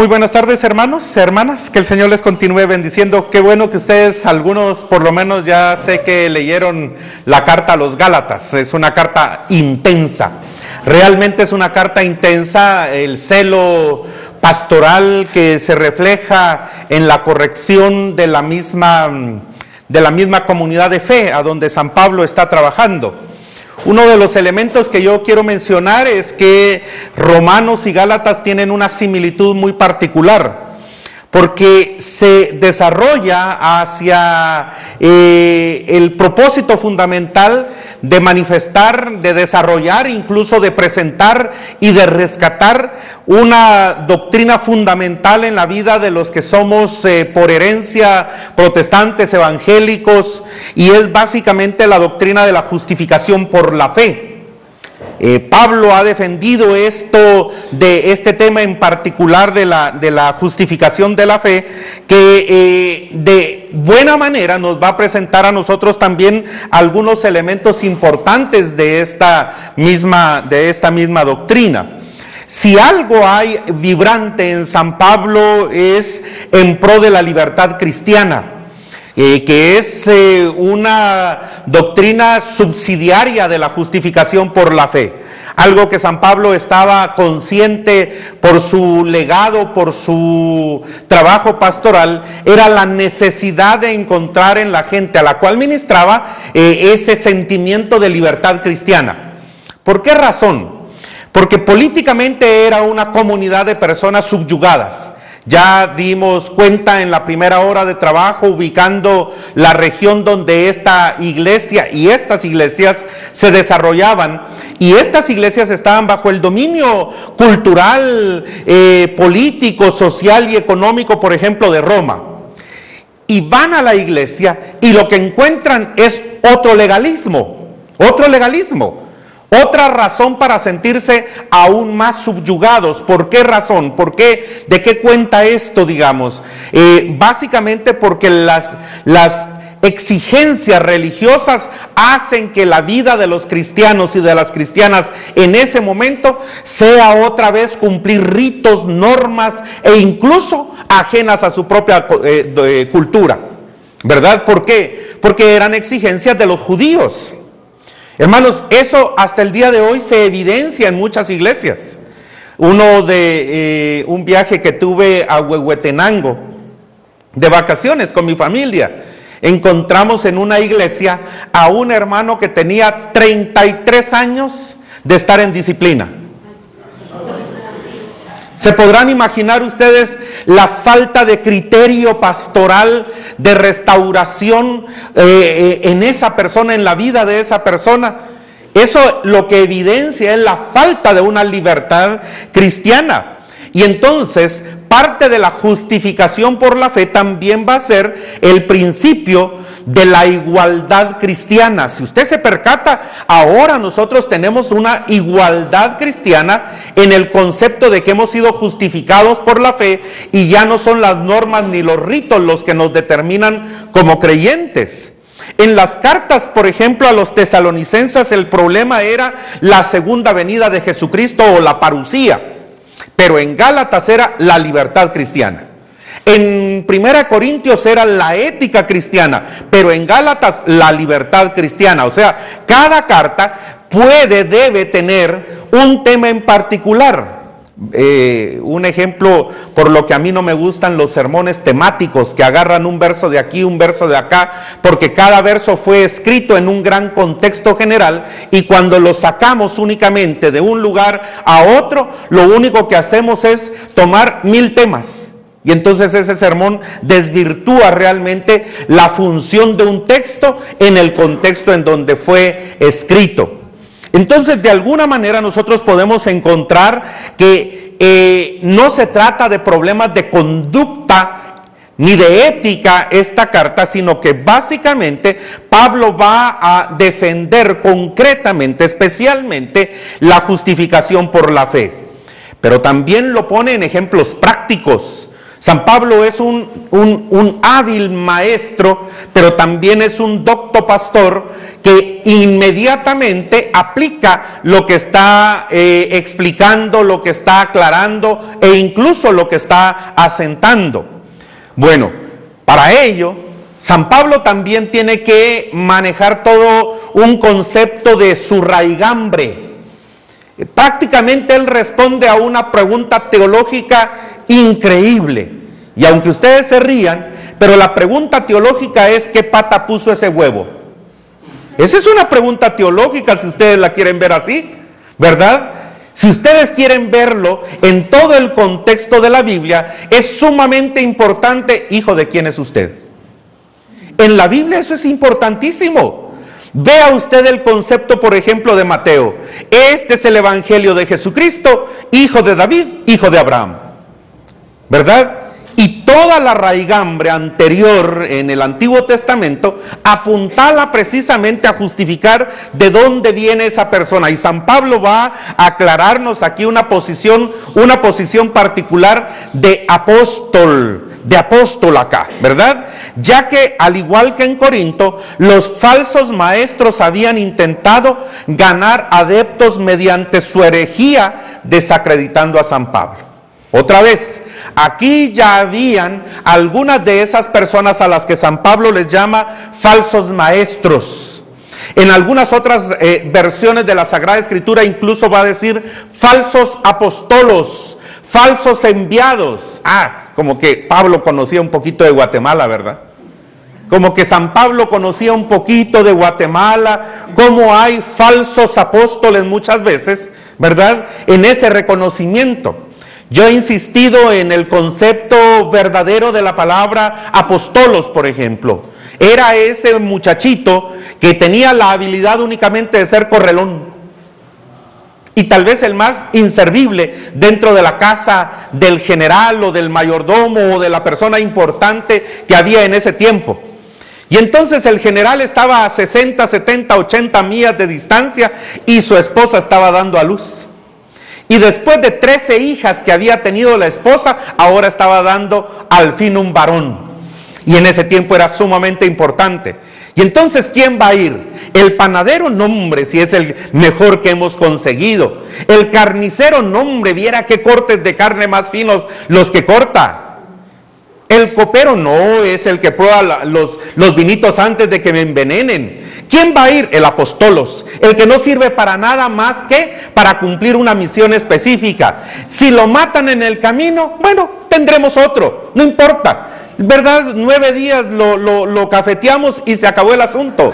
Muy buenas tardes, hermanos, hermanas. Que el Señor les continúe bendiciendo. Qué bueno que ustedes, algunos por lo menos ya sé que leyeron la carta a los Gálatas. Es una carta intensa. Realmente es una carta intensa. El celo pastoral que se refleja en la corrección de la misma, de la misma comunidad de fe a donde San Pablo está trabajando. Uno de los elementos que yo quiero mencionar es que Romanos y Gálatas tienen una similitud muy particular, porque se desarrolla hacia eh, el propósito fundamental de manifestar, de desarrollar, incluso de presentar y de rescatar una doctrina fundamental en la vida de los que somos eh, por herencia protestantes, evangélicos, y es básicamente la doctrina de la justificación por la fe. Eh, Pablo ha defendido esto de este tema en particular de la, de la justificación de la fe, que eh, de buena manera nos va a presentar a nosotros también algunos elementos importantes de esta misma, de esta misma doctrina. Si algo hay vibrante en San Pablo es en pro de la libertad cristiana. Eh, que es eh, una doctrina subsidiaria de la justificación por la fe. Algo que San Pablo estaba consciente por su legado, por su trabajo pastoral, era la necesidad de encontrar en la gente a la cual ministraba eh, ese sentimiento de libertad cristiana. ¿Por qué razón? Porque políticamente era una comunidad de personas subyugadas ya dimos cuenta en la primera hora de trabajo ubicando la región donde esta iglesia y estas iglesias se desarrollaban. Y estas iglesias estaban bajo el dominio cultural, eh, político, social y económico, por ejemplo, de Roma. Y van a la iglesia y lo que encuentran es otro legalismo, otro legalismo. Otra razón para sentirse aún más subyugados. ¿Por qué razón? ¿Por qué? ¿De qué cuenta esto, digamos? Eh, básicamente porque las, exigencias religiosas hacen que la vida de los cristianos y de las cristianas en ese momento sea otra vez cumplir ritos, normas e incluso ajenas a su propia eh, cultura. ¿Verdad? ¿Por qué? Porque eran exigencias de los judíos. Hermanos, eso hasta el día de hoy se evidencia en muchas iglesias. Uno de eh, un viaje que tuve a Huehuetenango, de vacaciones con mi familia, encontramos en una iglesia a un hermano que tenía 33 años de estar en disciplina. ¿Se podrán imaginar ustedes la falta de criterio pastoral, de restauración eh, eh, en esa persona, en la vida de esa persona? Eso lo que evidencia es la falta de una libertad cristiana. Y entonces parte de la justificación por la fe también va a ser el principio de la igualdad cristiana. Si usted se percata, ahora nosotros tenemos una igualdad cristiana en el concepto de que hemos sido justificados por la fe y ya no son las normas ni los ritos los que nos determinan como creyentes. En las cartas, por ejemplo, a los tesalonicenses el problema era la segunda venida de Jesucristo o la parucía, pero en Gálatas era la libertad cristiana. En Primera Corintios era la ética cristiana, pero en Gálatas la libertad cristiana. O sea, cada carta puede, debe tener un tema en particular. Eh, un ejemplo por lo que a mí no me gustan los sermones temáticos que agarran un verso de aquí, un verso de acá, porque cada verso fue escrito en un gran contexto general y cuando lo sacamos únicamente de un lugar a otro, lo único que hacemos es tomar mil temas y entonces ese sermón desvirtúa realmente la función de un texto en el contexto en donde fue escrito. Entonces, de alguna manera nosotros podemos encontrar que eh, no se trata de problemas de conducta ni de ética esta carta, sino que básicamente Pablo va a defender concretamente, especialmente, la justificación por la fe. Pero también lo pone en ejemplos prácticos. San Pablo es un, hábil maestro, pero también es un docto pastor que inmediatamente aplica lo que está eh, explicando, lo que está aclarando e incluso lo que está asentando. Bueno, para ello, San Pablo también tiene que manejar todo un concepto de su raigambre. Prácticamente él responde a una pregunta teológica increíble. Y aunque ustedes se rían, pero la pregunta teológica es ¿qué pata puso ese huevo? Esa es una pregunta teológica si ustedes la quieren ver así, ¿verdad? Si ustedes quieren verlo en todo el contexto de la Biblia, es sumamente importante, hijo de quién es usted. En la Biblia eso es importantísimo. Vea usted el concepto, por ejemplo, de Mateo. Este es el Evangelio de Jesucristo, hijo de David, hijo de Abraham. ¿Verdad? Y toda la raigambre anterior en el Antiguo Testamento apuntala precisamente a justificar de dónde viene esa persona. Y San Pablo va a aclararnos aquí una posición, una posición particular de apóstol, de apóstol acá, ¿verdad? Ya que al igual que en Corinto, los falsos maestros habían intentado ganar adeptos mediante su herejía, desacreditando a San Pablo. Otra vez, aquí ya habían algunas de esas personas a las que San Pablo les llama falsos maestros. En algunas otras eh, versiones de la Sagrada Escritura incluso va a decir falsos apostolos, falsos enviados. Ah, como que Pablo conocía un poquito de Guatemala, ¿verdad? Como que San Pablo conocía un poquito de Guatemala, como hay falsos apóstoles muchas veces, ¿verdad? En ese reconocimiento. Yo he insistido en el concepto verdadero de la palabra apostolos, por ejemplo. Era ese muchachito que tenía la habilidad únicamente de ser correlón. Y tal vez el más inservible dentro de la casa del general o del mayordomo o de la persona importante que había en ese tiempo. Y entonces el general estaba a 60, 70, 80 millas de distancia y su esposa estaba dando a luz. Y después de 13 hijas que había tenido la esposa, ahora estaba dando al fin un varón. Y en ese tiempo era sumamente importante. Y entonces, ¿quién va a ir? El panadero, nombre, si es el mejor que hemos conseguido. El carnicero, nombre, viera qué cortes de carne más finos los que corta. El copero no es el que prueba los, los vinitos antes de que me envenenen. ¿Quién va a ir? El apostolos, el que no sirve para nada más que para cumplir una misión específica. Si lo matan en el camino, bueno, tendremos otro, no importa. ¿Verdad? Nueve días lo, lo, lo cafeteamos y se acabó el asunto.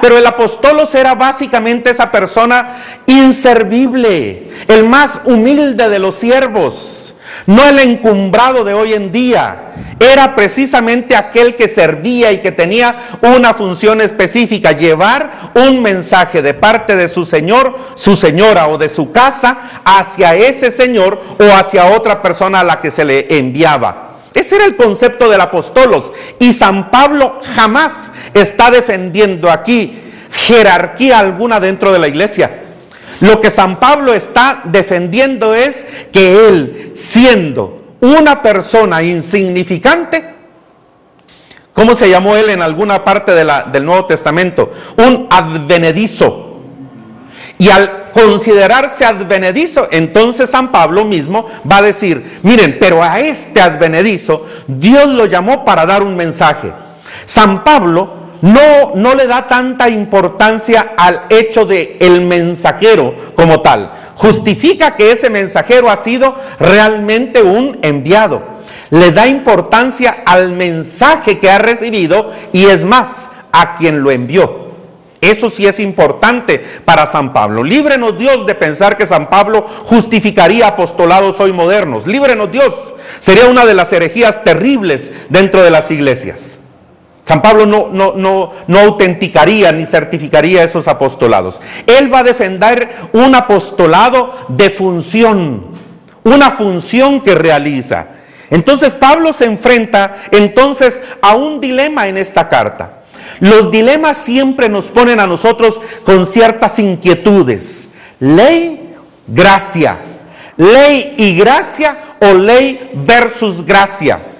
Pero el apostolos era básicamente esa persona inservible, el más humilde de los siervos no el encumbrado de hoy en día. Era precisamente aquel que servía y que tenía una función específica, llevar un mensaje de parte de su señor, su señora o de su casa hacia ese señor o hacia otra persona a la que se le enviaba. Ese era el concepto del apostolos. Y San Pablo jamás está defendiendo aquí jerarquía alguna dentro de la iglesia. Lo que San Pablo está defendiendo es que él, siendo una persona insignificante, ¿cómo se llamó él en alguna parte del Nuevo Testamento? Un advenedizo. Y al considerarse advenedizo, entonces San Pablo mismo va a decir, miren, pero a este advenedizo Dios lo llamó para dar un mensaje. San Pablo no, le da tanta importancia al hecho de el mensajero como tal. Justifica que ese mensajero ha sido realmente un enviado. Le da importancia al mensaje que ha recibido y es más, a quien lo envió. Eso sí es importante para San Pablo. Líbrenos Dios de pensar que San Pablo justificaría apostolados hoy modernos. Líbrenos Dios. Sería una de las herejías terribles dentro de las iglesias. San Pablo no, no, no, no autenticaría ni certificaría esos apostolados. Él va a defender un apostolado de función, una función que realiza. Entonces Pablo se enfrenta entonces a un dilema en esta carta. Los dilemas siempre nos ponen a nosotros con ciertas inquietudes. Ley, gracia. Ley y gracia o ley versus gracia.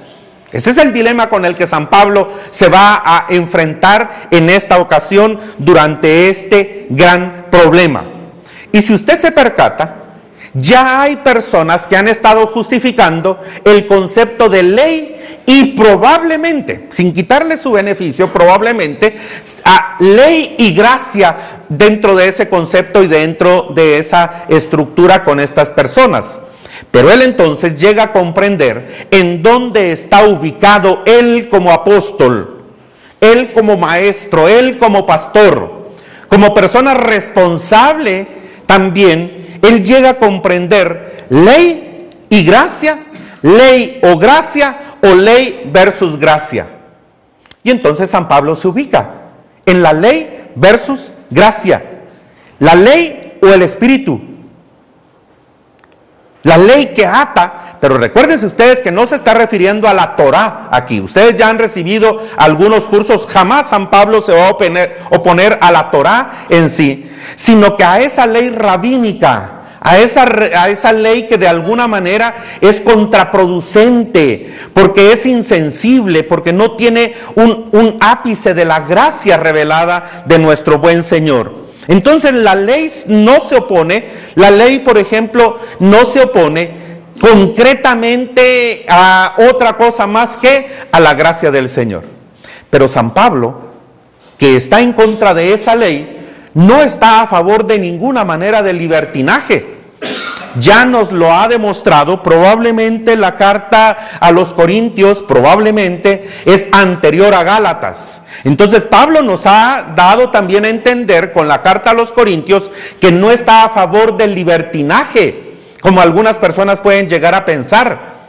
Ese es el dilema con el que San Pablo se va a enfrentar en esta ocasión durante este gran problema. Y si usted se percata, ya hay personas que han estado justificando el concepto de ley y probablemente, sin quitarle su beneficio, probablemente a ley y gracia dentro de ese concepto y dentro de esa estructura con estas personas. Pero él entonces llega a comprender en dónde está ubicado él como apóstol, él como maestro, él como pastor, como persona responsable también, él llega a comprender ley y gracia, ley o gracia o ley versus gracia. Y entonces San Pablo se ubica en la ley versus gracia, la ley o el espíritu, la ley que ata, pero recuérdense ustedes que no se está refiriendo a la Torah aquí. Ustedes ya han recibido algunos cursos, jamás San Pablo se va a oponer, a la Torah en sí, sino que a esa ley rabínica, a esa, a esa ley que de alguna manera es contraproducente, porque es insensible, porque no tiene un, un ápice de la gracia revelada de nuestro buen Señor. Entonces la ley no se opone, la ley por ejemplo no se opone concretamente a otra cosa más que a la gracia del Señor. Pero San Pablo, que está en contra de esa ley, no está a favor de ninguna manera del libertinaje ya nos lo ha demostrado, probablemente la carta a los Corintios probablemente es anterior a Gálatas. Entonces Pablo nos ha dado también a entender con la carta a los Corintios que no está a favor del libertinaje, como algunas personas pueden llegar a pensar.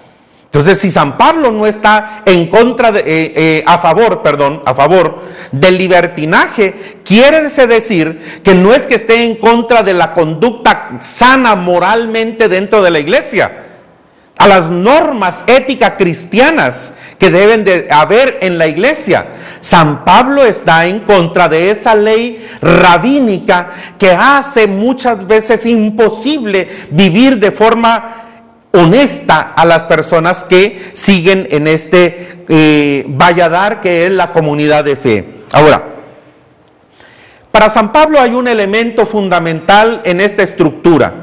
Entonces, si San Pablo no está en contra de, eh, eh, a favor, perdón, a favor del libertinaje, quiere decir que no es que esté en contra de la conducta sana moralmente dentro de la iglesia, a las normas éticas cristianas que deben de haber en la iglesia. San Pablo está en contra de esa ley rabínica que hace muchas veces imposible vivir de forma honesta a las personas que siguen en este eh, valladar que es la comunidad de fe. Ahora, para San Pablo hay un elemento fundamental en esta estructura.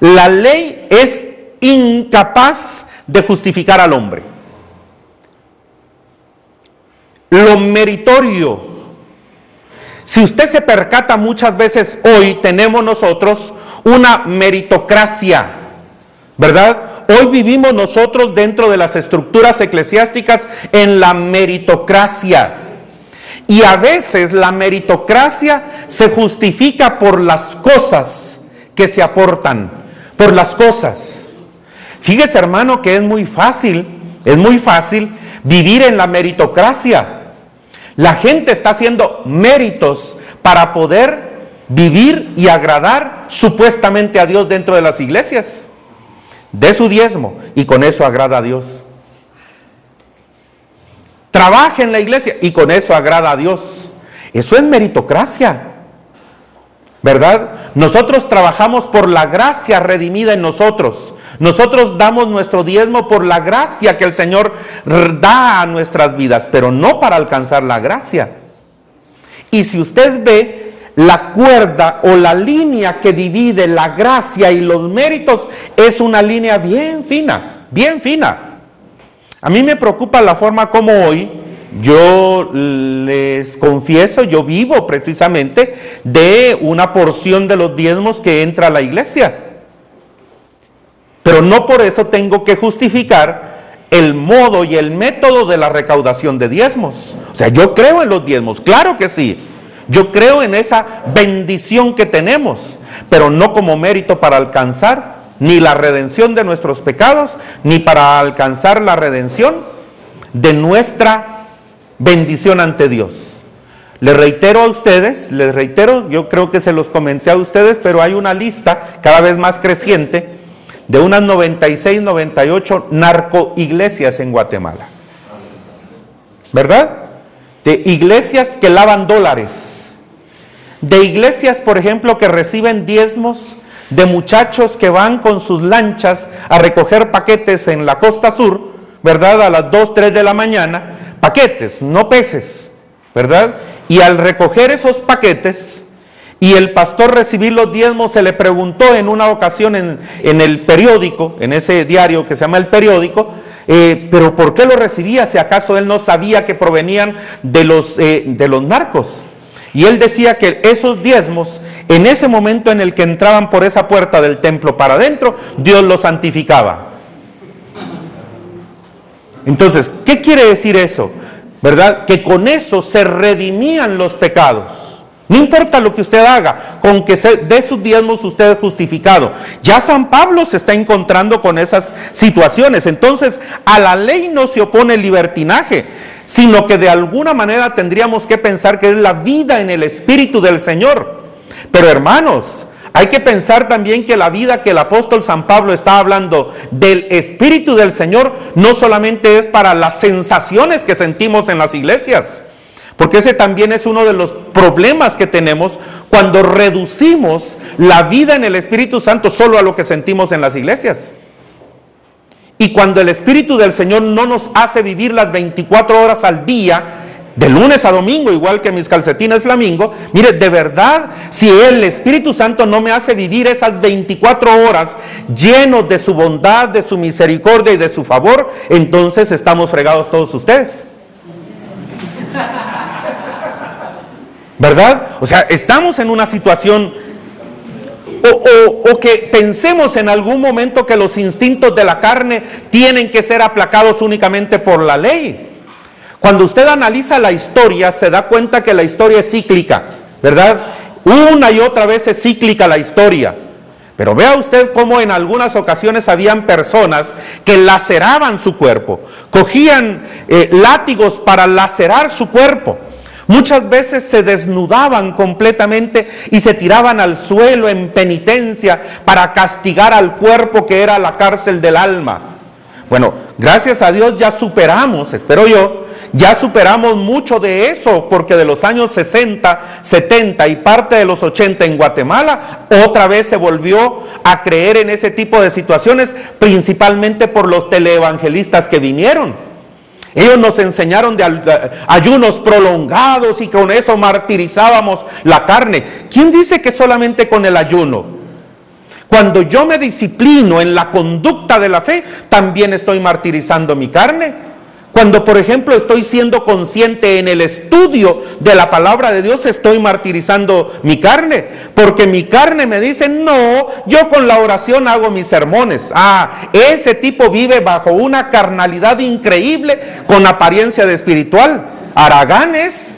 La ley es incapaz de justificar al hombre. Lo meritorio. Si usted se percata muchas veces hoy tenemos nosotros una meritocracia ¿verdad? Hoy vivimos nosotros dentro de las estructuras eclesiásticas en la meritocracia. Y a veces la meritocracia se justifica por las cosas que se aportan, por las cosas. Fíjese hermano que es muy fácil, es muy fácil vivir en la meritocracia. La gente está haciendo méritos para poder vivir y agradar supuestamente a Dios dentro de las iglesias de su diezmo y con eso agrada a Dios. Trabaje en la iglesia y con eso agrada a Dios. Eso es meritocracia. ¿Verdad? Nosotros trabajamos por la gracia redimida en nosotros. Nosotros damos nuestro diezmo por la gracia que el Señor da a nuestras vidas, pero no para alcanzar la gracia. Y si usted ve, la cuerda o la línea que divide la gracia y los méritos es una línea bien fina, bien fina. A mí me preocupa la forma como hoy yo les confieso, yo vivo precisamente de una porción de los diezmos que entra a la iglesia. Pero no por eso tengo que justificar el modo y el método de la recaudación de diezmos. O sea, yo creo en los diezmos, claro que sí. Yo creo en esa bendición que tenemos, pero no como mérito para alcanzar ni la redención de nuestros pecados, ni para alcanzar la redención de nuestra bendición ante Dios. Les reitero a ustedes, les reitero, yo creo que se los comenté a ustedes, pero hay una lista cada vez más creciente de unas 96, 98 narcoiglesias en Guatemala. ¿Verdad? De iglesias que lavan dólares de iglesias, por ejemplo, que reciben diezmos, de muchachos que van con sus lanchas a recoger paquetes en la costa sur, ¿verdad? A las 2, 3 de la mañana, paquetes, no peces, ¿verdad? Y al recoger esos paquetes y el pastor recibir los diezmos, se le preguntó en una ocasión en, el periódico, en ese diario que se llama El Periódico, eh, pero ¿por qué lo recibía si acaso él no sabía que provenían de los, eh, de los narcos? Y él decía que esos diezmos, en ese momento en el que entraban por esa puerta del templo para adentro, Dios los santificaba. Entonces, ¿qué quiere decir eso? ¿Verdad? Que con eso se redimían los pecados. No importa lo que usted haga, con que se dé sus diezmos usted es justificado. Ya San Pablo se está encontrando con esas situaciones. Entonces, a la ley no se opone el libertinaje, sino que de alguna manera tendríamos que pensar que es la vida en el Espíritu del Señor. Pero hermanos, hay que pensar también que la vida que el apóstol San Pablo está hablando del Espíritu del Señor no solamente es para las sensaciones que sentimos en las iglesias, porque ese también es uno de los problemas que tenemos cuando reducimos la vida en el Espíritu Santo solo a lo que sentimos en las iglesias. Y cuando el Espíritu del Señor no nos hace vivir las 24 horas al día, de lunes a domingo, igual que mis calcetines flamingo, mire, de verdad, si el Espíritu Santo no me hace vivir esas 24 horas llenos de su bondad, de su misericordia y de su favor, entonces estamos fregados todos ustedes. ¿Verdad? O sea, estamos en una situación o, o, que pensemos en algún momento que los instintos de la carne tienen que ser aplacados únicamente por la ley. Cuando usted analiza la historia, se da cuenta que la historia es cíclica, ¿verdad? Una y otra vez es cíclica la historia. Pero vea usted cómo en algunas ocasiones habían personas que laceraban su cuerpo, cogían eh, látigos para lacerar su cuerpo. Muchas veces se desnudaban completamente y se tiraban al suelo en penitencia para castigar al cuerpo que era la cárcel del alma. Bueno, gracias a Dios ya superamos, espero yo, ya superamos mucho de eso, porque de los años 60, 70 y parte de los 80 en Guatemala, otra vez se volvió a creer en ese tipo de situaciones, principalmente por los teleevangelistas que vinieron. Ellos nos enseñaron de ayunos prolongados y con eso martirizábamos la carne. ¿Quién dice que solamente con el ayuno? Cuando yo me disciplino en la conducta de la fe, también estoy martirizando mi carne. Cuando, por ejemplo, estoy siendo consciente en el estudio de la palabra de Dios, estoy martirizando mi carne. Porque mi carne me dice, no, yo con la oración hago mis sermones. Ah, ese tipo vive bajo una carnalidad increíble con apariencia de espiritual. Araganes.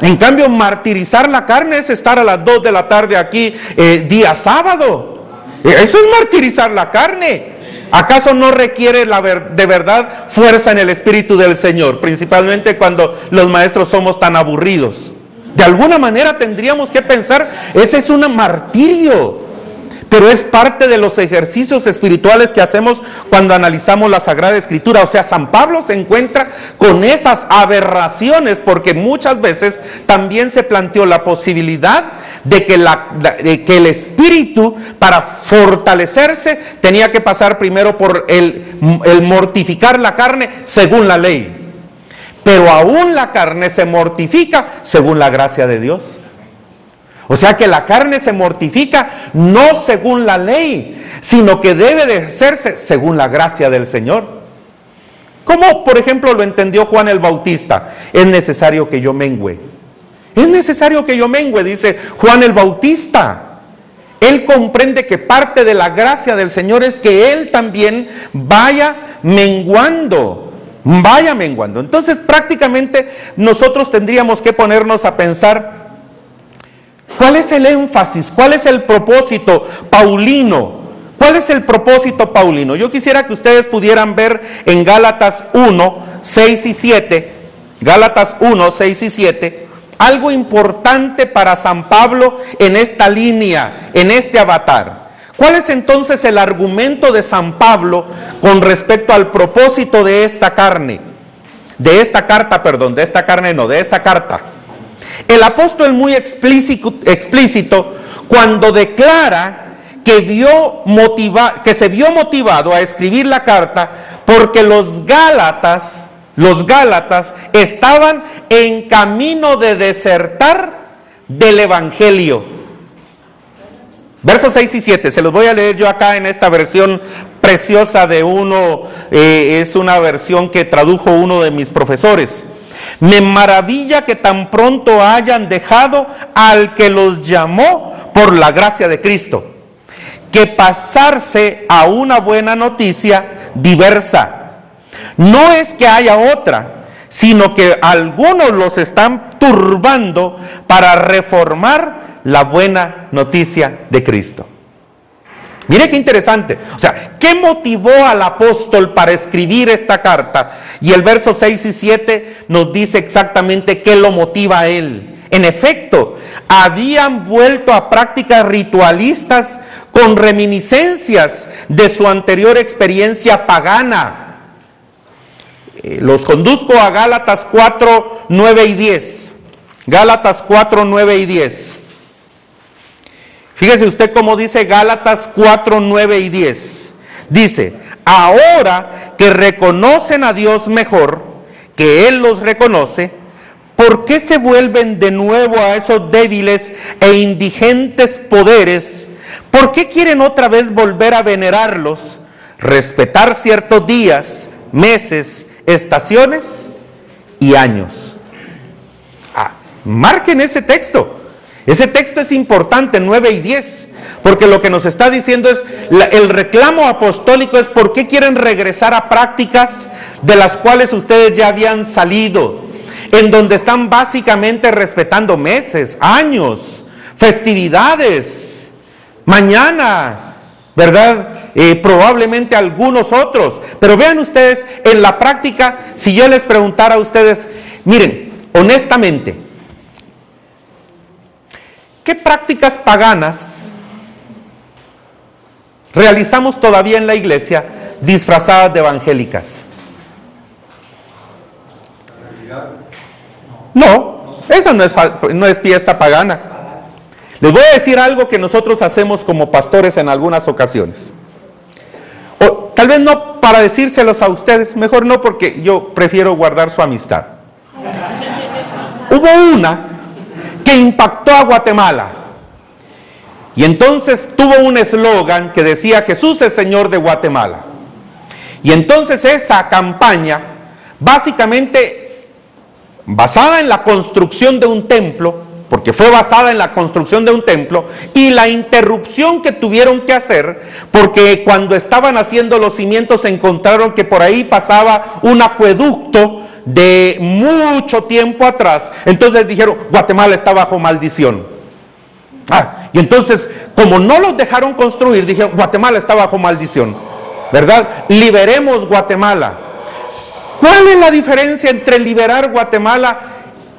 En cambio, martirizar la carne es estar a las 2 de la tarde aquí eh, día sábado. Eso es martirizar la carne. ¿Acaso no requiere de verdad fuerza en el Espíritu del Señor? Principalmente cuando los maestros somos tan aburridos. De alguna manera tendríamos que pensar, ese es un martirio pero es parte de los ejercicios espirituales que hacemos cuando analizamos la Sagrada Escritura. O sea, San Pablo se encuentra con esas aberraciones porque muchas veces también se planteó la posibilidad de que, el espíritu para fortalecerse tenía que pasar primero por el, el mortificar la carne según la ley. Pero aún la carne se mortifica según la gracia de Dios. O sea que la carne se mortifica no según la ley, sino que debe de hacerse según la gracia del Señor. ¿Cómo, por ejemplo, lo entendió Juan el Bautista? Es necesario que yo mengüe. Es necesario que yo mengüe, dice Juan el Bautista. Él comprende que parte de la gracia del Señor es que Él también vaya menguando, vaya menguando. Entonces prácticamente nosotros tendríamos que ponernos a pensar ¿Cuál es el énfasis? ¿Cuál es el propósito paulino? ¿Cuál es el propósito paulino? Yo quisiera que ustedes pudieran ver en Gálatas 1, 6 y 7, Gálatas 1, 6 y 7, algo importante para San Pablo en esta línea, en este avatar. ¿Cuál es entonces el argumento de San Pablo con respecto al propósito de esta carne? De esta carta, perdón, de esta carne no, de esta carta. El apóstol muy explícito, cuando declara que, vio que se vio motivado a escribir la carta porque los Gálatas, los Gálatas estaban en camino de desertar del Evangelio. Versos 6 y 7, se los voy a leer yo acá en esta versión preciosa de uno, eh, es una versión que tradujo uno de mis profesores. Me maravilla que tan pronto hayan dejado al que los llamó por la gracia de Cristo que pasarse a una buena noticia diversa. No es que haya otra, sino que algunos los están turbando para reformar la buena noticia de Cristo. Mire qué interesante. O sea, ¿qué motivó al apóstol para escribir esta carta? Y el verso 6 y 7 nos dice exactamente qué lo motiva a él. En efecto, habían vuelto a prácticas ritualistas con reminiscencias de su anterior experiencia pagana. Eh, los conduzco a Gálatas 4, 9 y 10. Gálatas 4, 9 y 10. Fíjese usted cómo dice Gálatas 4, 9 y 10. Dice, ahora que reconocen a Dios mejor, que Él los reconoce, ¿Por qué se vuelven de nuevo a esos débiles e indigentes poderes? ¿Por qué quieren otra vez volver a venerarlos, respetar ciertos días, meses, estaciones y años? Ah, marquen ese texto. Ese texto es importante, 9 y 10, porque lo que nos está diciendo es, el reclamo apostólico es por qué quieren regresar a prácticas de las cuales ustedes ya habían salido en donde están básicamente respetando meses, años, festividades, mañana, ¿verdad? Eh, probablemente algunos otros. Pero vean ustedes, en la práctica, si yo les preguntara a ustedes, miren, honestamente, ¿qué prácticas paganas realizamos todavía en la iglesia disfrazadas de evangélicas? No, esa no es, no es fiesta pagana. Les voy a decir algo que nosotros hacemos como pastores en algunas ocasiones. O tal vez no para decírselos a ustedes, mejor no porque yo prefiero guardar su amistad. Hubo una que impactó a Guatemala. Y entonces tuvo un eslogan que decía Jesús es Señor de Guatemala. Y entonces esa campaña básicamente basada en la construcción de un templo, porque fue basada en la construcción de un templo, y la interrupción que tuvieron que hacer, porque cuando estaban haciendo los cimientos se encontraron que por ahí pasaba un acueducto de mucho tiempo atrás. Entonces dijeron, Guatemala está bajo maldición. Ah, y entonces, como no los dejaron construir, dijeron, Guatemala está bajo maldición. ¿Verdad? Liberemos Guatemala. ¿Cuál es la diferencia entre liberar Guatemala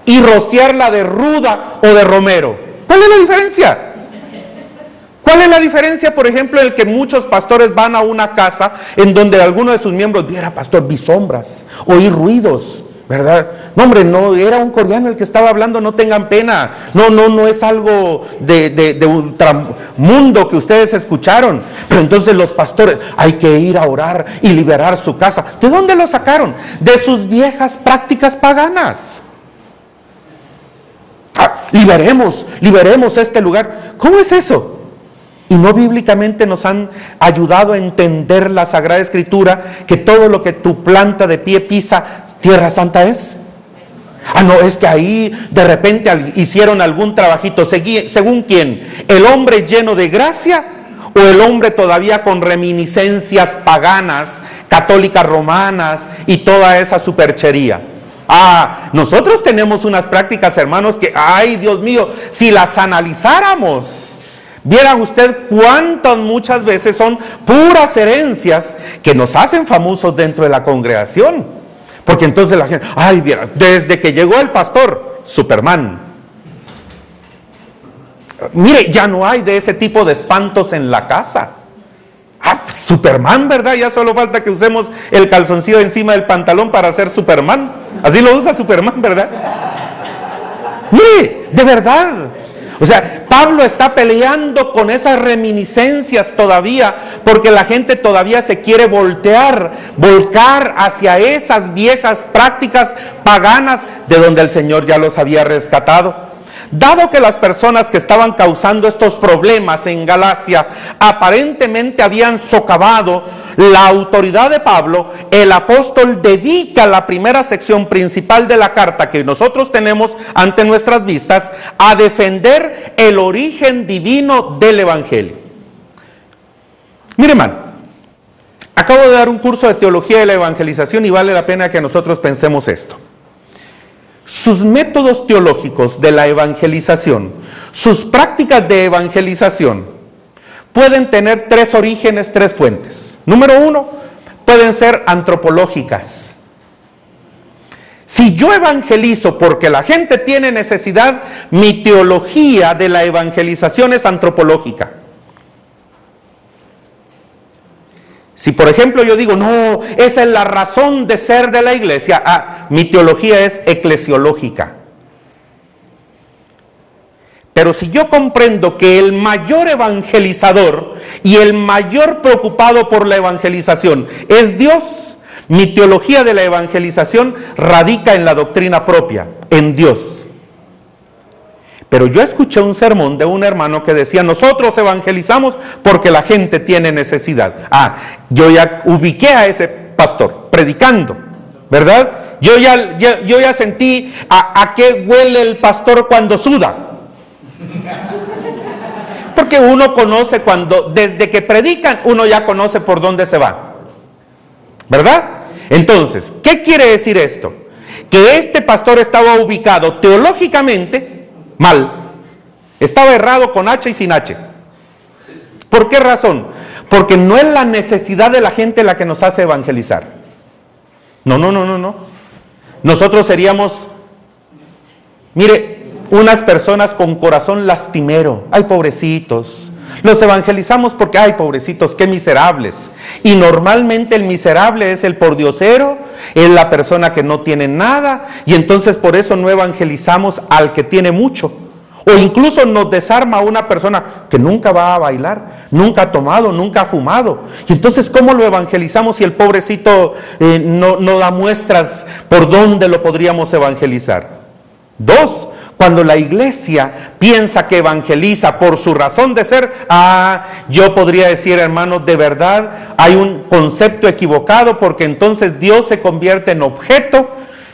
y rociarla de ruda o de romero? ¿Cuál es la diferencia? ¿Cuál es la diferencia, por ejemplo, en el que muchos pastores van a una casa en donde alguno de sus miembros viera, pastor, vi sombras, oí ruidos, ¿verdad? No, hombre, no, era un coreano el que estaba hablando, no tengan pena. No, no, no es algo de, de, ultramundo que ustedes escucharon. Pero entonces los pastores, hay que ir a orar y liberar su casa. ¿De dónde lo sacaron? De sus viejas prácticas paganas. Liberemos, liberemos este lugar. ¿Cómo es eso? Y no bíblicamente nos han ayudado a entender la Sagrada Escritura, que todo lo que tu planta de pie pisa Tierra Santa es. Ah, no, es que ahí de repente hicieron algún trabajito. ¿Según quién? ¿El hombre lleno de gracia o el hombre todavía con reminiscencias paganas, católicas romanas y toda esa superchería? Ah, nosotros tenemos unas prácticas, hermanos, que, ay, Dios mío, si las analizáramos, vieran usted cuántas muchas veces son puras herencias que nos hacen famosos dentro de la congregación. Porque entonces la gente, ay, desde que llegó el pastor, Superman. Mire, ya no hay de ese tipo de espantos en la casa. Ah, Superman, ¿verdad? Ya solo falta que usemos el calzoncillo encima del pantalón para hacer Superman. Así lo usa Superman, ¿verdad? De verdad. O sea, Pablo está peleando con esas reminiscencias todavía, porque la gente todavía se quiere voltear, volcar hacia esas viejas prácticas paganas de donde el Señor ya los había rescatado. Dado que las personas que estaban causando estos problemas en Galacia aparentemente habían socavado la autoridad de Pablo, el apóstol dedica la primera sección principal de la carta que nosotros tenemos ante nuestras vistas a defender el origen divino del Evangelio. Mire, hermano, acabo de dar un curso de teología de la evangelización y vale la pena que nosotros pensemos esto sus métodos teológicos de la evangelización, sus prácticas de evangelización, pueden tener tres orígenes, tres fuentes. Número uno, pueden ser antropológicas. Si yo evangelizo porque la gente tiene necesidad, mi teología de la evangelización es antropológica. Si por ejemplo yo digo, no, esa es la razón de ser de la iglesia, ah, mi teología es eclesiológica. Pero si yo comprendo que el mayor evangelizador y el mayor preocupado por la evangelización es Dios, mi teología de la evangelización radica en la doctrina propia, en Dios. Pero yo escuché un sermón de un hermano que decía, nosotros evangelizamos porque la gente tiene necesidad. Ah, yo ya ubiqué a ese pastor predicando, ¿verdad? Yo ya, yo ya sentí a, a qué huele el pastor cuando suda. Porque uno conoce cuando, desde que predican, uno ya conoce por dónde se va. ¿Verdad? Entonces, ¿qué quiere decir esto? Que este pastor estaba ubicado teológicamente mal. Estaba errado con H y sin H. ¿Por qué razón? Porque no es la necesidad de la gente la que nos hace evangelizar. No, no, no, no, no. Nosotros seríamos, mire, unas personas con corazón lastimero. Ay, pobrecitos. Los evangelizamos porque, ay, pobrecitos, qué miserables. Y normalmente el miserable es el pordiosero, es la persona que no tiene nada, y entonces por eso no evangelizamos al que tiene mucho. O incluso nos desarma a una persona que nunca va a bailar, nunca ha tomado, nunca ha fumado. Y entonces, ¿cómo lo evangelizamos si el pobrecito eh, no, no da muestras por dónde lo podríamos evangelizar? Dos, cuando la iglesia piensa que evangeliza por su razón de ser, ah, yo podría decir, hermanos, de verdad hay un concepto equivocado porque entonces Dios se convierte en objeto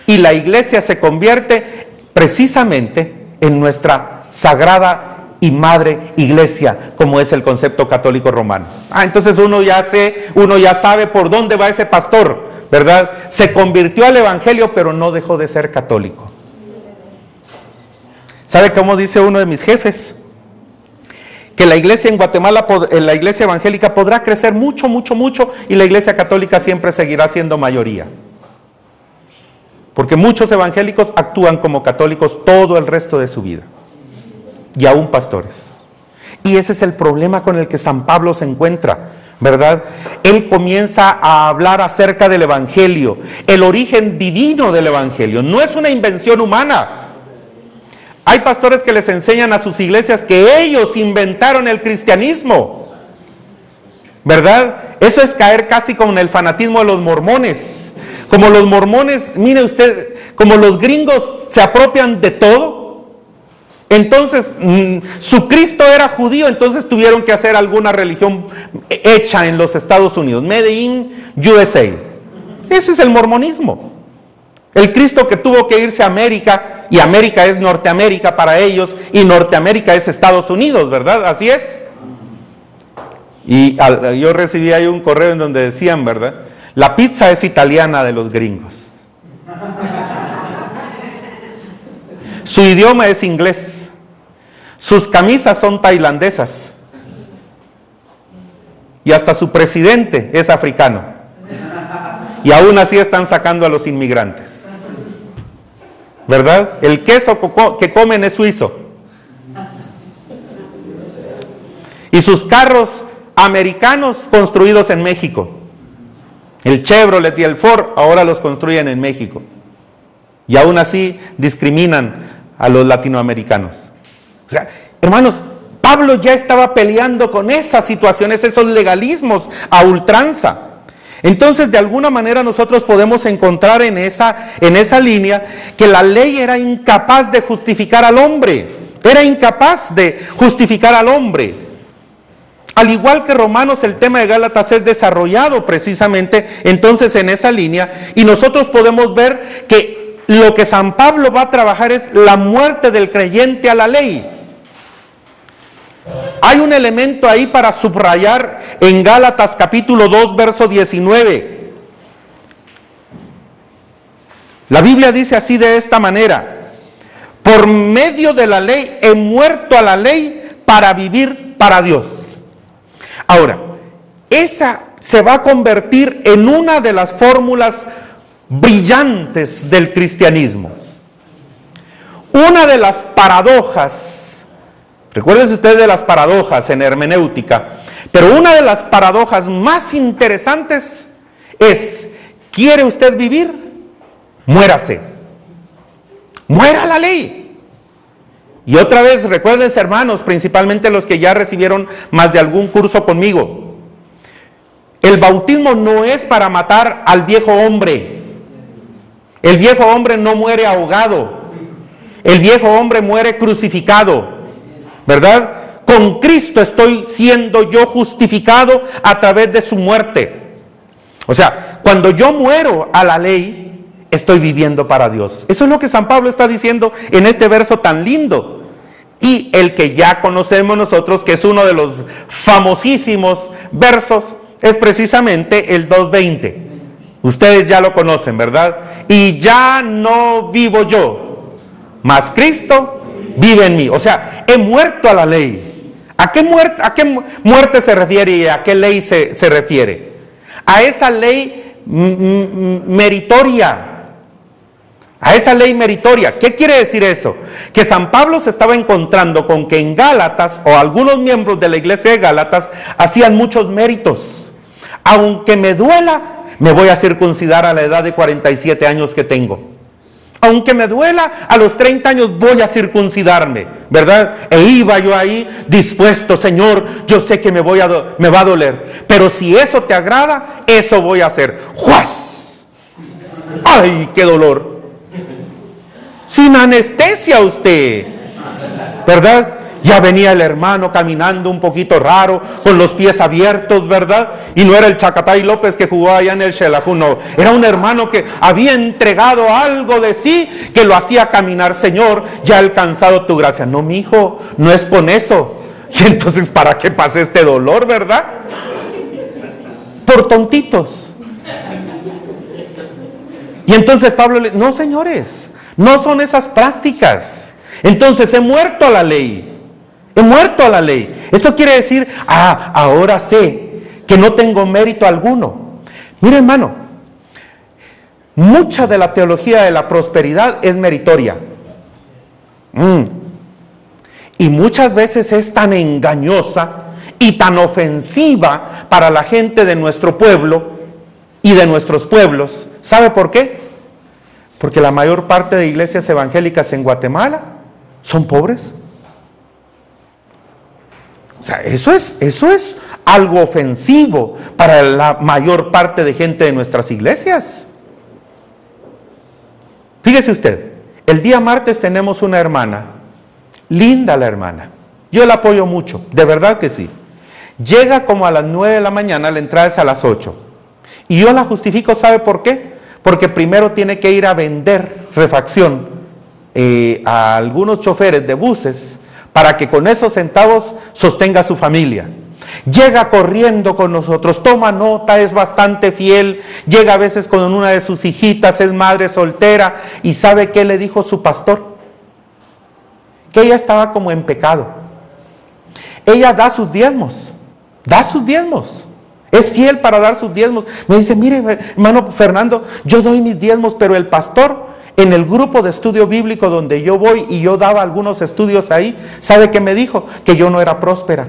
y la iglesia se convierte precisamente en nuestra sagrada y madre iglesia, como es el concepto católico romano. Ah, entonces uno ya sé, uno ya sabe por dónde va ese pastor, ¿verdad? Se convirtió al evangelio, pero no dejó de ser católico. ¿Sabe cómo dice uno de mis jefes? Que la iglesia en Guatemala, eh, la iglesia evangélica podrá crecer mucho, mucho, mucho y la iglesia católica siempre seguirá siendo mayoría. Porque muchos evangélicos actúan como católicos todo el resto de su vida. Y aún pastores. Y ese es el problema con el que San Pablo se encuentra, ¿verdad? Él comienza a hablar acerca del Evangelio, el origen divino del Evangelio. No es una invención humana, hay pastores que les enseñan a sus iglesias que ellos inventaron el cristianismo. ¿Verdad? Eso es caer casi con el fanatismo de los mormones. Como los mormones, mire usted, como los gringos se apropian de todo. Entonces, mm, su Cristo era judío, entonces tuvieron que hacer alguna religión hecha en los Estados Unidos. Medellín, USA. Ese es el mormonismo. El Cristo que tuvo que irse a América y América es Norteamérica para ellos y Norteamérica es Estados Unidos, ¿verdad? Así es. Y yo recibí ahí un correo en donde decían, ¿verdad? La pizza es italiana de los gringos. Su idioma es inglés. Sus camisas son tailandesas. Y hasta su presidente es africano. Y aún así están sacando a los inmigrantes. ¿Verdad? El queso que comen es suizo. Y sus carros americanos construidos en México. El Chevrolet y el Ford ahora los construyen en México. Y aún así discriminan a los latinoamericanos. O sea, Hermanos, Pablo ya estaba peleando con esas situaciones, esos legalismos a ultranza. Entonces, de alguna manera nosotros podemos encontrar en esa, en esa línea que la ley era incapaz de justificar al hombre, era incapaz de justificar al hombre. Al igual que Romanos, el tema de Gálatas es desarrollado precisamente entonces en esa línea y nosotros podemos ver que lo que San Pablo va a trabajar es la muerte del creyente a la ley. Hay un elemento ahí para subrayar en Gálatas capítulo 2, verso 19. La Biblia dice así de esta manera, por medio de la ley he muerto a la ley para vivir para Dios. Ahora, esa se va a convertir en una de las fórmulas brillantes del cristianismo. Una de las paradojas Recuerden ustedes de las paradojas en hermenéutica, pero una de las paradojas más interesantes es, ¿quiere usted vivir? Muérase. Muera la ley. Y otra vez, recuerden hermanos, principalmente los que ya recibieron más de algún curso conmigo, el bautismo no es para matar al viejo hombre. El viejo hombre no muere ahogado. El viejo hombre muere crucificado. ¿Verdad? Con Cristo estoy siendo yo justificado a través de su muerte. O sea, cuando yo muero a la ley, estoy viviendo para Dios. Eso es lo que San Pablo está diciendo en este verso tan lindo. Y el que ya conocemos nosotros, que es uno de los famosísimos versos, es precisamente el 2.20. Ustedes ya lo conocen, ¿verdad? Y ya no vivo yo, mas Cristo vive en mí. O sea, he muerto a la ley. ¿A qué, muerte, a qué muerte se refiere y a qué ley se, se refiere? A esa ley meritoria. A esa ley meritoria. ¿Qué quiere decir eso? Que San Pablo se estaba encontrando con que en Gálatas o algunos miembros de la iglesia de Gálatas hacían muchos méritos. Aunque me duela, me voy a circuncidar a la edad de 47 años que tengo aunque me duela, a los 30 años voy a circuncidarme, ¿verdad? E iba yo ahí dispuesto, Señor, yo sé que me, voy a me va a doler, pero si eso te agrada, eso voy a hacer. ¡Juas! ¡Ay, qué dolor! Sin anestesia usted, ¿verdad? Ya venía el hermano caminando un poquito raro, con los pies abiertos, ¿verdad? Y no era el Chacatay López que jugó allá en el Shelahu, no. Era un hermano que había entregado algo de sí que lo hacía caminar. Señor, ya he alcanzado tu gracia. No, mi hijo, no es con eso. Y entonces, ¿para qué pase este dolor, verdad? Por tontitos. Y entonces Pablo le no, señores, no son esas prácticas. Entonces he muerto a la ley. He muerto a la ley. Eso quiere decir, ah, ahora sé que no tengo mérito alguno. Mire hermano, mucha de la teología de la prosperidad es meritoria. Mm. Y muchas veces es tan engañosa y tan ofensiva para la gente de nuestro pueblo y de nuestros pueblos. ¿Sabe por qué? Porque la mayor parte de iglesias evangélicas en Guatemala son pobres. O sea, eso es, eso es algo ofensivo para la mayor parte de gente de nuestras iglesias. Fíjese usted, el día martes tenemos una hermana, linda la hermana. Yo la apoyo mucho, de verdad que sí. Llega como a las 9 de la mañana, la entrada es a las 8. Y yo la justifico, ¿sabe por qué? Porque primero tiene que ir a vender refacción eh, a algunos choferes de buses para que con esos centavos sostenga a su familia. Llega corriendo con nosotros, toma nota, es bastante fiel, llega a veces con una de sus hijitas, es madre soltera y sabe qué le dijo su pastor. Que ella estaba como en pecado. Ella da sus diezmos, da sus diezmos. Es fiel para dar sus diezmos. Me dice, mire, hermano Fernando, yo doy mis diezmos, pero el pastor en el grupo de estudio bíblico donde yo voy y yo daba algunos estudios ahí, ¿sabe qué me dijo? Que yo no era próspera.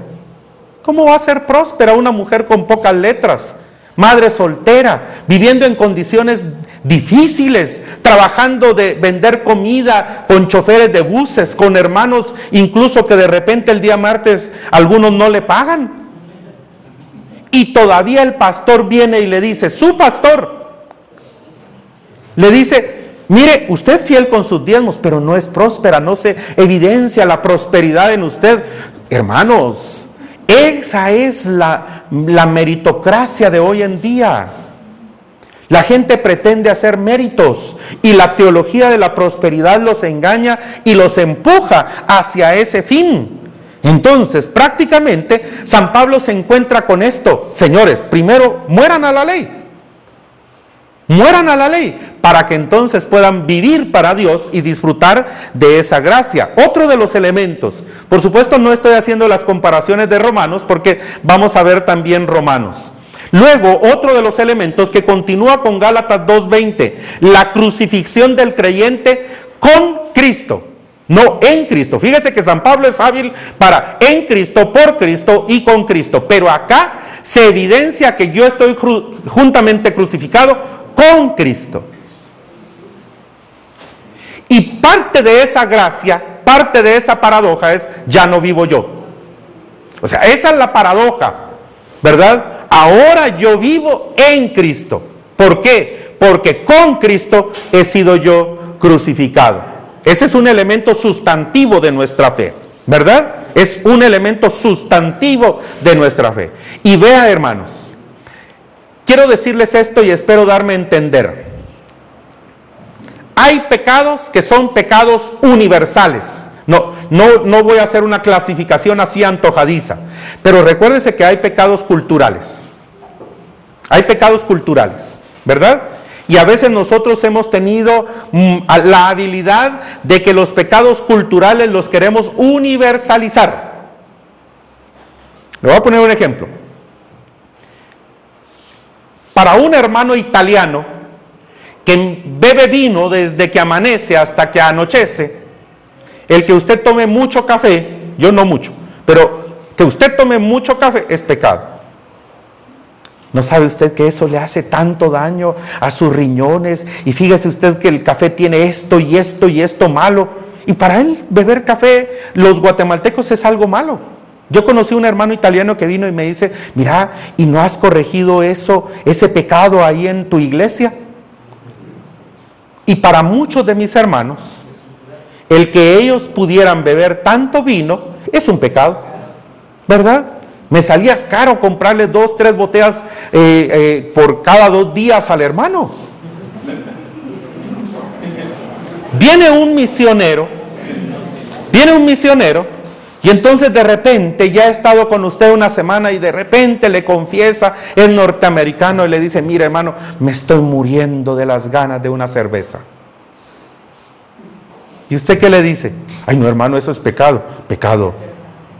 ¿Cómo va a ser próspera una mujer con pocas letras? madre soltera, viviendo en condiciones difíciles, trabajando de vender comida con choferes de buses, con hermanos incluso que de repente el día martes algunos no le pagan. Y todavía el pastor viene y le dice, su pastor, le dice, mire, usted es fiel con sus diezmos, pero no es próspera, no se evidencia la prosperidad en usted. Hermanos, esa es la, la meritocracia de hoy en día. La gente pretende hacer méritos y la teología de la prosperidad los engaña y los empuja hacia ese fin. Entonces, prácticamente, San Pablo se encuentra con esto. Señores, primero mueran a la ley. Mueran a la ley para que entonces puedan vivir para Dios y disfrutar de esa gracia. Otro de los elementos, por supuesto no estoy haciendo las comparaciones de Romanos porque vamos a ver también Romanos. Luego, otro de los elementos que continúa con Gálatas 2.20, la crucifixión del creyente con Cristo, no en Cristo. Fíjese que San Pablo es hábil para en Cristo, por Cristo y con Cristo, pero acá se evidencia que yo estoy juntamente crucificado con Cristo. Y parte de esa gracia, parte de esa paradoja es, ya no vivo yo. O sea, esa es la paradoja, ¿verdad? Ahora yo vivo en Cristo. ¿Por qué? Porque con Cristo he sido yo crucificado. Ese es un elemento sustantivo de nuestra fe, ¿verdad? Es un elemento sustantivo de nuestra fe. Y vea, hermanos, Quiero decirles esto y espero darme a entender. Hay pecados que son pecados universales. No, no, no voy a hacer una clasificación así antojadiza, pero recuérdese que hay pecados culturales. Hay pecados culturales, ¿verdad? Y a veces nosotros hemos tenido mm, la habilidad de que los pecados culturales los queremos universalizar. Le voy a poner un ejemplo. Para un hermano italiano que bebe vino desde que amanece hasta que anochece, el que usted tome mucho café, yo no mucho, pero que usted tome mucho café es pecado. ¿No sabe usted que eso le hace tanto daño a sus riñones? Y fíjese usted que el café tiene esto y esto y esto malo. Y para él beber café, los guatemaltecos es algo malo. Yo conocí un hermano italiano que vino y me dice, mira, ¿y no has corregido eso, ese pecado ahí en tu iglesia? Y para muchos de mis hermanos, el que ellos pudieran beber tanto vino es un pecado, ¿verdad? Me salía caro comprarle dos, tres botellas eh, eh, por cada dos días al hermano. Viene un misionero, viene un misionero y entonces de repente ya ha estado con usted una semana y de repente le confiesa el norteamericano y le dice, mira hermano, me estoy muriendo de las ganas de una cerveza. ¿Y usted qué le dice? Ay no hermano, eso es pecado. Pecado.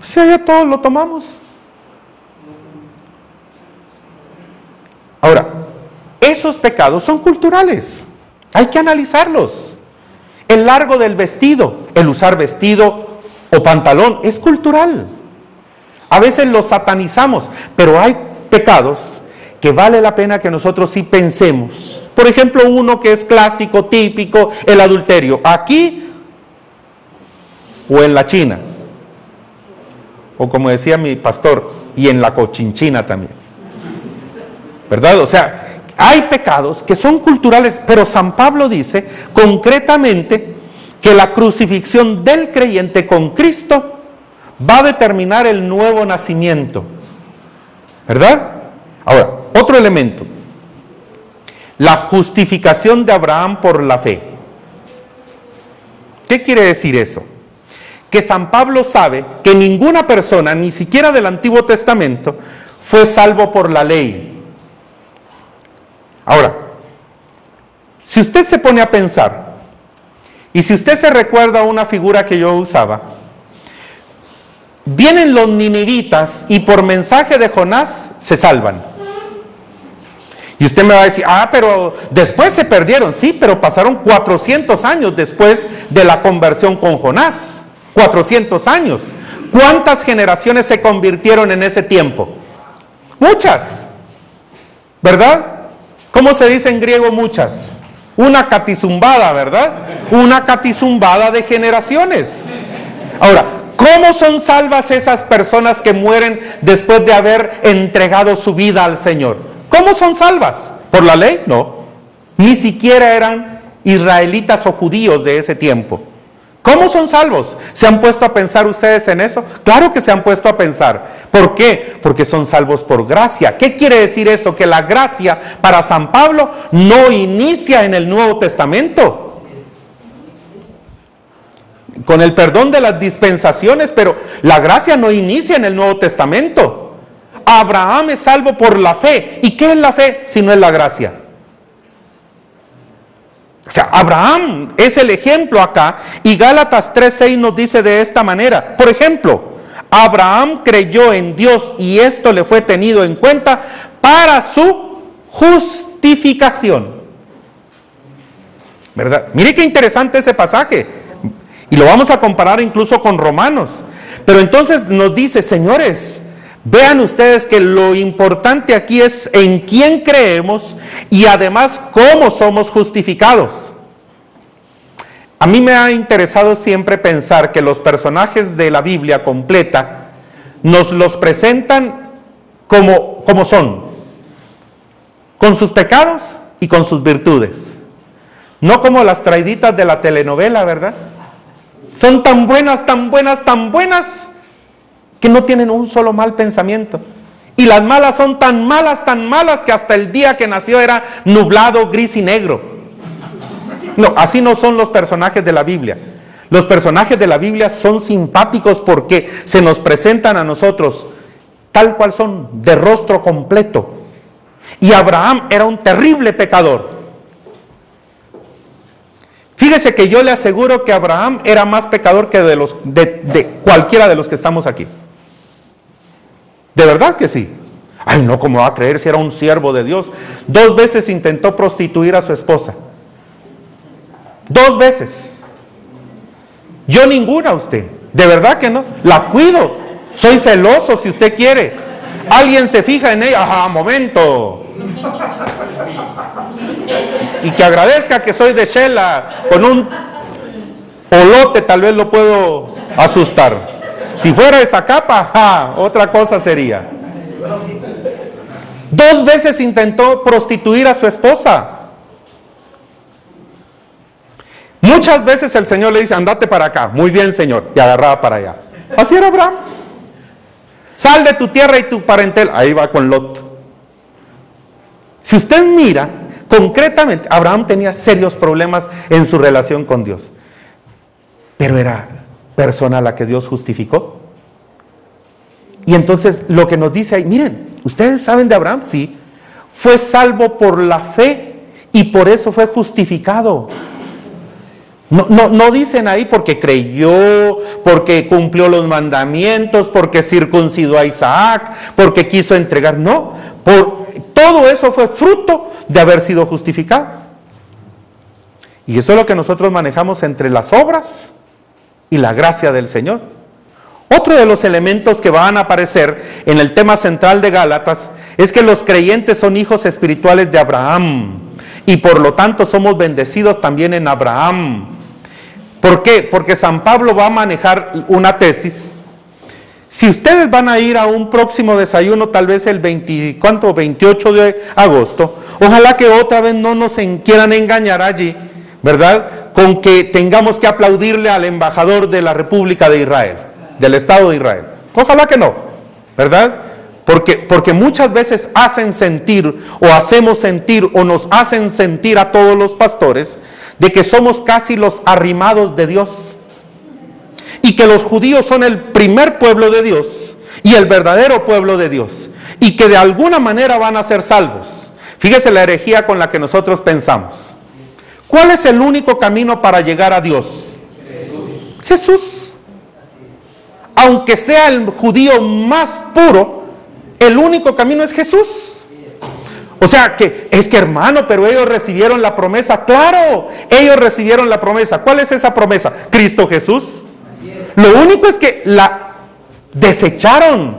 Si allá todos lo tomamos. Ahora, esos pecados son culturales. Hay que analizarlos. El largo del vestido, el usar vestido o pantalón, es cultural. A veces lo satanizamos, pero hay pecados que vale la pena que nosotros sí pensemos. Por ejemplo, uno que es clásico, típico, el adulterio. Aquí o en la China. O como decía mi pastor, y en la cochinchina también. ¿Verdad? O sea, hay pecados que son culturales, pero San Pablo dice concretamente que la crucifixión del creyente con Cristo va a determinar el nuevo nacimiento. ¿Verdad? Ahora, otro elemento. La justificación de Abraham por la fe. ¿Qué quiere decir eso? Que San Pablo sabe que ninguna persona, ni siquiera del Antiguo Testamento, fue salvo por la ley. Ahora, si usted se pone a pensar, y si usted se recuerda una figura que yo usaba, vienen los ninivitas y por mensaje de Jonás se salvan. Y usted me va a decir, ah, pero después se perdieron. Sí, pero pasaron 400 años después de la conversión con Jonás. 400 años. ¿Cuántas generaciones se convirtieron en ese tiempo? Muchas. ¿verdad? ¿Cómo se dice en griego muchas? Una catizumbada, ¿verdad? Una catizumbada de generaciones. Ahora, ¿cómo son salvas esas personas que mueren después de haber entregado su vida al Señor? ¿Cómo son salvas? ¿Por la ley? No. Ni siquiera eran israelitas o judíos de ese tiempo. ¿Cómo son salvos? ¿Se han puesto a pensar ustedes en eso? Claro que se han puesto a pensar. ¿Por qué? Porque son salvos por gracia. ¿Qué quiere decir eso? Que la gracia para San Pablo no inicia en el Nuevo Testamento. Con el perdón de las dispensaciones, pero la gracia no inicia en el Nuevo Testamento. Abraham es salvo por la fe. ¿Y qué es la fe si no es la gracia? O sea, Abraham es el ejemplo acá y Gálatas 3:6 nos dice de esta manera. Por ejemplo, Abraham creyó en Dios y esto le fue tenido en cuenta para su justificación. ¿Verdad? Mire qué interesante ese pasaje. Y lo vamos a comparar incluso con Romanos. Pero entonces nos dice, señores, Vean ustedes que lo importante aquí es en quién creemos y además cómo somos justificados. A mí me ha interesado siempre pensar que los personajes de la Biblia completa nos los presentan como, como son, con sus pecados y con sus virtudes. No como las traiditas de la telenovela, ¿verdad? Son tan buenas, tan buenas, tan buenas que no tienen un solo mal pensamiento. Y las malas son tan malas, tan malas que hasta el día que nació era nublado, gris y negro. No, así no son los personajes de la Biblia. Los personajes de la Biblia son simpáticos porque se nos presentan a nosotros tal cual son, de rostro completo. Y Abraham era un terrible pecador. Fíjese que yo le aseguro que Abraham era más pecador que de, los, de, cualquiera de los que estamos aquí. De verdad que sí. Ay, no, ¿cómo va a creer si era un siervo de Dios? Dos veces intentó prostituir a su esposa. Dos veces. Yo ninguna usted. De verdad que no. La cuido. Soy celoso si usted quiere. Alguien se fija en ella. Ajá, momento. Y que agradezca que soy de Shela. Con un olote tal vez lo puedo asustar. Si fuera esa capa, otra cosa sería. Dos veces intentó prostituir a su esposa. Muchas veces el Señor le dice, andate para acá. Muy bien, Señor. Y agarraba para allá. Así era Abraham. Sal de tu tierra y tu parentel. Ahí va con Lot. Si usted mira, concretamente, Abraham tenía serios problemas en su relación con Dios. Pero era persona la que Dios justificó. Y entonces lo que nos dice ahí, miren, ustedes saben de Abraham, sí, fue salvo por la fe y por eso fue justificado. No, no, no, dicen ahí porque creyó, porque cumplió los mandamientos, porque circuncidó a Isaac, porque quiso entregar. No, por, todo eso fue fruto de haber sido justificado. Y eso es lo que nosotros manejamos entre las obras y la gracia del Señor. Otro de los elementos que van a aparecer en el tema central de Gálatas es que los creyentes son hijos espirituales de Abraham y por lo tanto somos bendecidos también en Abraham. ¿Por qué? Porque San Pablo va a manejar una tesis. Si ustedes van a ir a un próximo desayuno, tal vez el 20, ¿cuánto? 28 de agosto, ojalá que otra vez no nos quieran engañar allí, ¿verdad? con que tengamos que aplaudirle al embajador de la República de Israel, del Estado de Israel. Ojalá que no, ¿verdad? Porque, porque muchas veces hacen sentir o hacemos sentir o nos hacen sentir a todos los pastores de que somos casi los arrimados de Dios y que los judíos son el primer pueblo de Dios y el verdadero pueblo de Dios y que de alguna manera van a ser salvos. Fíjese la herejía con la que nosotros pensamos. ¿Cuál es el único camino para llegar a Dios? Jesús. Jesús. Aunque sea el judío más puro, el único camino es Jesús. O sea que es que hermano, pero ellos recibieron la promesa. Claro, ellos recibieron la promesa. ¿Cuál es esa promesa? Cristo Jesús. Lo único es que la desecharon.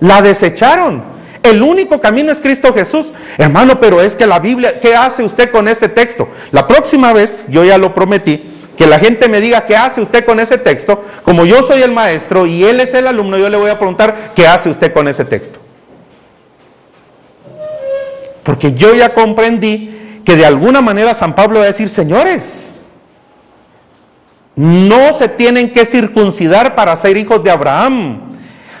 La desecharon. el único camino es Cristo Jesús. Hermano, pero es que la Biblia, ¿qué hace usted con este texto? La próxima vez, yo ya lo prometí, que la gente me diga qué hace usted con ese texto, como yo soy el maestro y él es el alumno, yo le voy a preguntar qué hace usted con ese texto. Porque yo ya comprendí que de alguna manera San Pablo va a decir, señores, no se tienen que circuncidar para ser hijos de Abraham.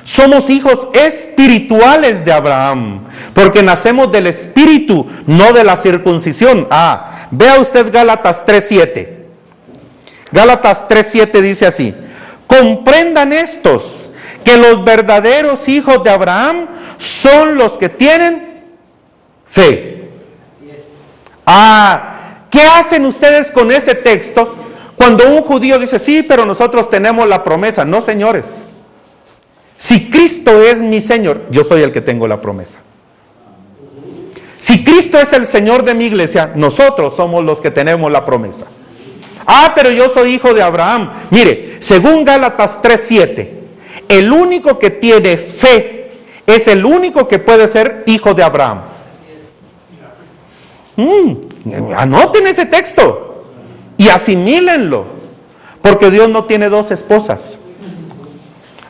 Somos hijos espirituales de Abraham, porque nacemos del espíritu, no de la circuncisión. Ah, vea usted Gálatas 3.7. Gálatas 3.7 dice así, comprendan estos, que los verdaderos hijos de Abraham son los que tienen fe. Ah, ¿qué hacen ustedes con ese texto? Cuando un judío dice, sí, pero nosotros tenemos la promesa. No, señores. Si Cristo es mi Señor, yo soy el que tengo la promesa. Si Cristo es el Señor de mi iglesia, nosotros somos los que tenemos la promesa. Ah, pero yo soy hijo de Abraham. Mire, según Gálatas 3:7, el único que tiene fe es el único que puede ser hijo de Abraham. Mm, anoten ese texto y asimílenlo, porque Dios no tiene dos esposas.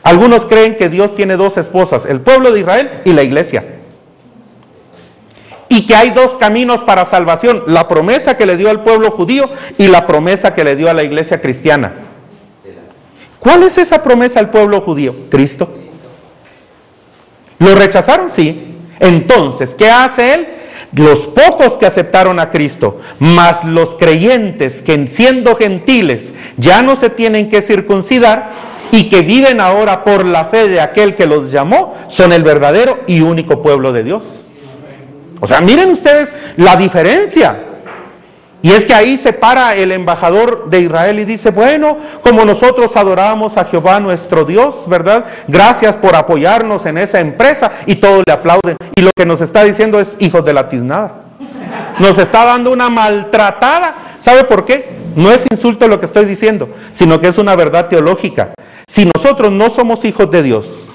Algunos creen que Dios tiene dos esposas, el pueblo de Israel y la iglesia. Y que hay dos caminos para salvación, la promesa que le dio al pueblo judío y la promesa que le dio a la iglesia cristiana. ¿Cuál es esa promesa al pueblo judío? Cristo. ¿Lo rechazaron? Sí. Entonces, ¿qué hace él? Los pocos que aceptaron a Cristo, más los creyentes que siendo gentiles ya no se tienen que circuncidar y que viven ahora por la fe de aquel que los llamó, son el verdadero y único pueblo de Dios. O sea, miren ustedes la diferencia. Y es que ahí se para el embajador de Israel y dice, bueno, como nosotros adoramos a Jehová nuestro Dios, ¿verdad? Gracias por apoyarnos en esa empresa y todos le aplauden. Y lo que nos está diciendo es hijos de la tiznada. Nos está dando una maltratada. ¿Sabe por qué? No es insulto lo que estoy diciendo, sino que es una verdad teológica. Si nosotros no somos hijos de Dios,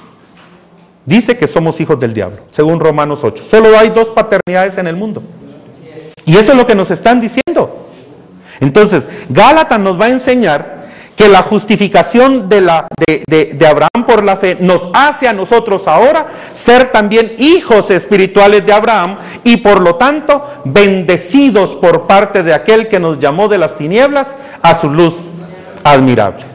dice que somos hijos del diablo, según Romanos 8. Solo hay dos paternidades en el mundo. Y eso es lo que nos están diciendo. Entonces, Gálatas nos va a enseñar que la justificación de, la, de, Abraham por la fe nos hace a nosotros ahora ser también hijos espirituales de Abraham y por lo tanto bendecidos por parte de aquel que nos llamó de las tinieblas a su luz admirable.